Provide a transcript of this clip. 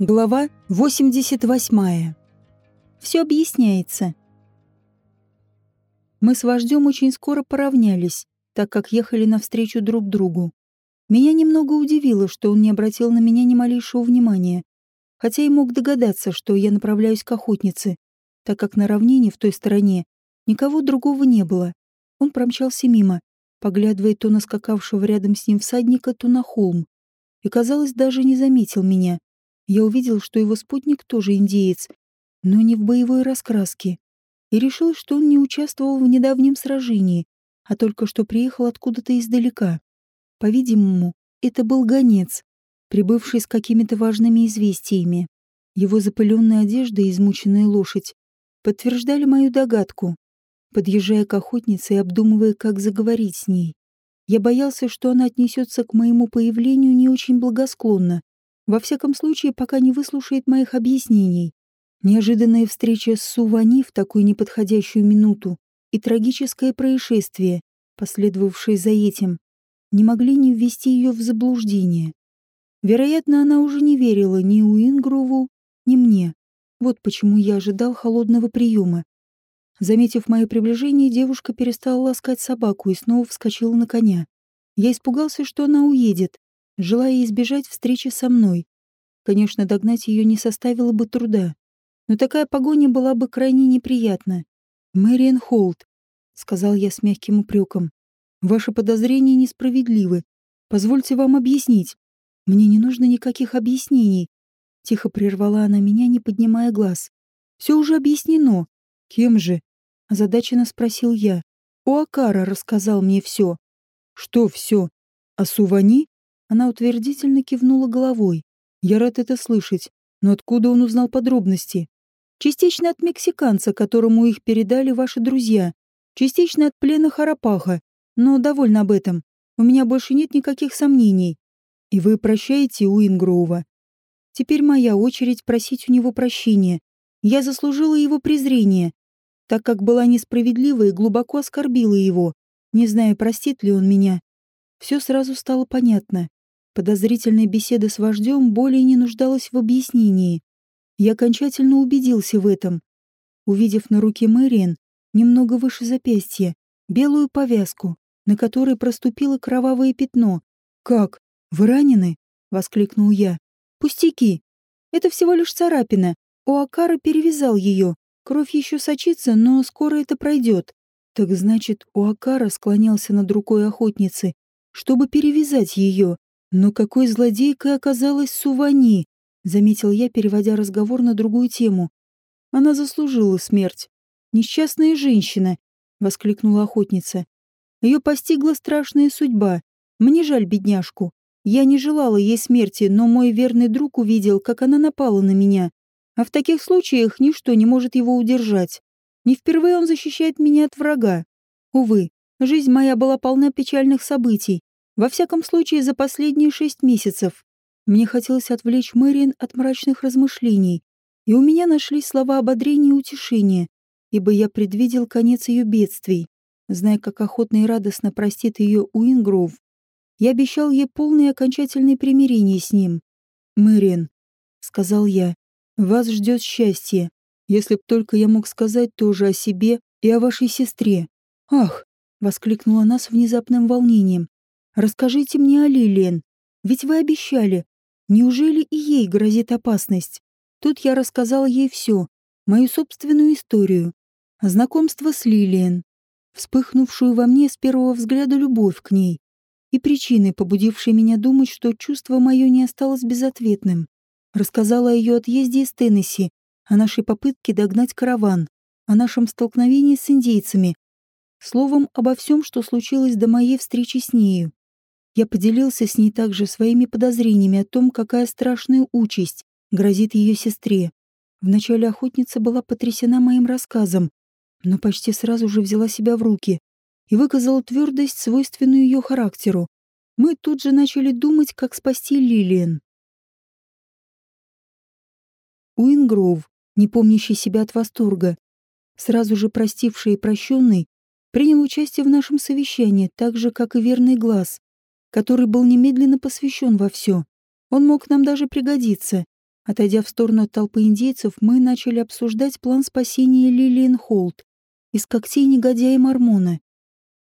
Глава 88. Все объясняется. Мы с вождем очень скоро поравнялись, так как ехали навстречу друг другу. Меня немного удивило, что он не обратил на меня ни малейшего внимания, хотя и мог догадаться, что я направляюсь к охотнице, так как на равнине в той стороне никого другого не было. Он промчался мимо, поглядывая то на скакавшего рядом с ним всадника, то на холм, и, казалось, даже не заметил меня я увидел, что его спутник тоже индеец, но не в боевой раскраске, и решил, что он не участвовал в недавнем сражении, а только что приехал откуда-то издалека. По-видимому, это был гонец, прибывший с какими-то важными известиями. Его запыленная одежда и измученная лошадь подтверждали мою догадку. Подъезжая к охотнице и обдумывая, как заговорить с ней, я боялся, что она отнесется к моему появлению не очень благосклонно, во всяком случае, пока не выслушает моих объяснений. Неожиданная встреча с Сувани в такую неподходящую минуту и трагическое происшествие, последовавшее за этим, не могли не ввести ее в заблуждение. Вероятно, она уже не верила ни Уингрову, ни мне. Вот почему я ожидал холодного приема. Заметив мое приближение, девушка перестала ласкать собаку и снова вскочила на коня. Я испугался, что она уедет, желая избежать встречи со мной. Конечно, догнать ее не составило бы труда, но такая погоня была бы крайне неприятна. «Мэриэн Холт», — сказал я с мягким упреком, — «ваши подозрения несправедливы. Позвольте вам объяснить». «Мне не нужно никаких объяснений», — тихо прервала она меня, не поднимая глаз. «Все уже объяснено. Кем же?» — озадаченно спросил я. «Уакара рассказал мне все». «Что все? О Сувани?» Она утвердительно кивнула головой. «Я рад это слышать. Но откуда он узнал подробности?» «Частично от мексиканца, которому их передали ваши друзья. Частично от плена Харапаха. Но довольно об этом. У меня больше нет никаких сомнений. И вы прощаете Уингроува. Теперь моя очередь просить у него прощения. Я заслужила его презрение, так как была несправедлива и глубоко оскорбила его. Не знаю, простит ли он меня. Все сразу стало понятно. Подозрительная беседа с вождем более не нуждалась в объяснении. Я окончательно убедился в этом. Увидев на руке Мэриэн, немного выше запястья, белую повязку, на которой проступило кровавое пятно. «Как? Вы ранены?» — воскликнул я. «Пустяки. Это всего лишь царапина. У Акара перевязал ее. Кровь еще сочится, но скоро это пройдет. Так значит, у Акара склонялся над рукой охотницы, чтобы перевязать ее. «Но какой злодейкой оказалась Сувани?» — заметил я, переводя разговор на другую тему. «Она заслужила смерть. Несчастная женщина!» — воскликнула охотница. «Ее постигла страшная судьба. Мне жаль бедняжку. Я не желала ей смерти, но мой верный друг увидел, как она напала на меня. А в таких случаях ничто не может его удержать. Не впервые он защищает меня от врага. Увы, жизнь моя была полна печальных событий, во всяком случае, за последние шесть месяцев мне хотелось отвлечь Мэриан от мрачных размышлений, и у меня нашлись слова ободрения и утешения, ибо я предвидел конец ее бедствий. Зная, как охотно и радостно простит ее Уингров, я обещал ей полное и окончательное примирение с ним. «Мэриан», — сказал я, — «вас ждет счастье, если б только я мог сказать тоже о себе и о вашей сестре». «Ах!» — воскликнула она с внезапным волнением. Расскажите мне о Лилиен. Ведь вы обещали. Неужели и ей грозит опасность? Тут я рассказал ей все, мою собственную историю. Знакомство с Лилиен, вспыхнувшую во мне с первого взгляда любовь к ней и причины, побудившие меня думать, что чувство мое не осталось безответным. Рассказала о ее отъезде из Теннесси, о нашей попытке догнать караван, о нашем столкновении с индейцами, словом, обо всем, что случилось до моей встречи с нею. Я поделился с ней также своими подозрениями о том, какая страшная участь грозит ее сестре. Вначале охотница была потрясена моим рассказом, но почти сразу же взяла себя в руки и выказала твердость, свойственную ее характеру. Мы тут же начали думать, как спасти Лилиан. Уингров, не помнящий себя от восторга, сразу же простивший и прощенный, принял участие в нашем совещании, так же, как и верный глаз который был немедленно посвящен во все. Он мог нам даже пригодиться. Отойдя в сторону от толпы индейцев, мы начали обсуждать план спасения Лилиен Холт из когтей негодяя Мормона.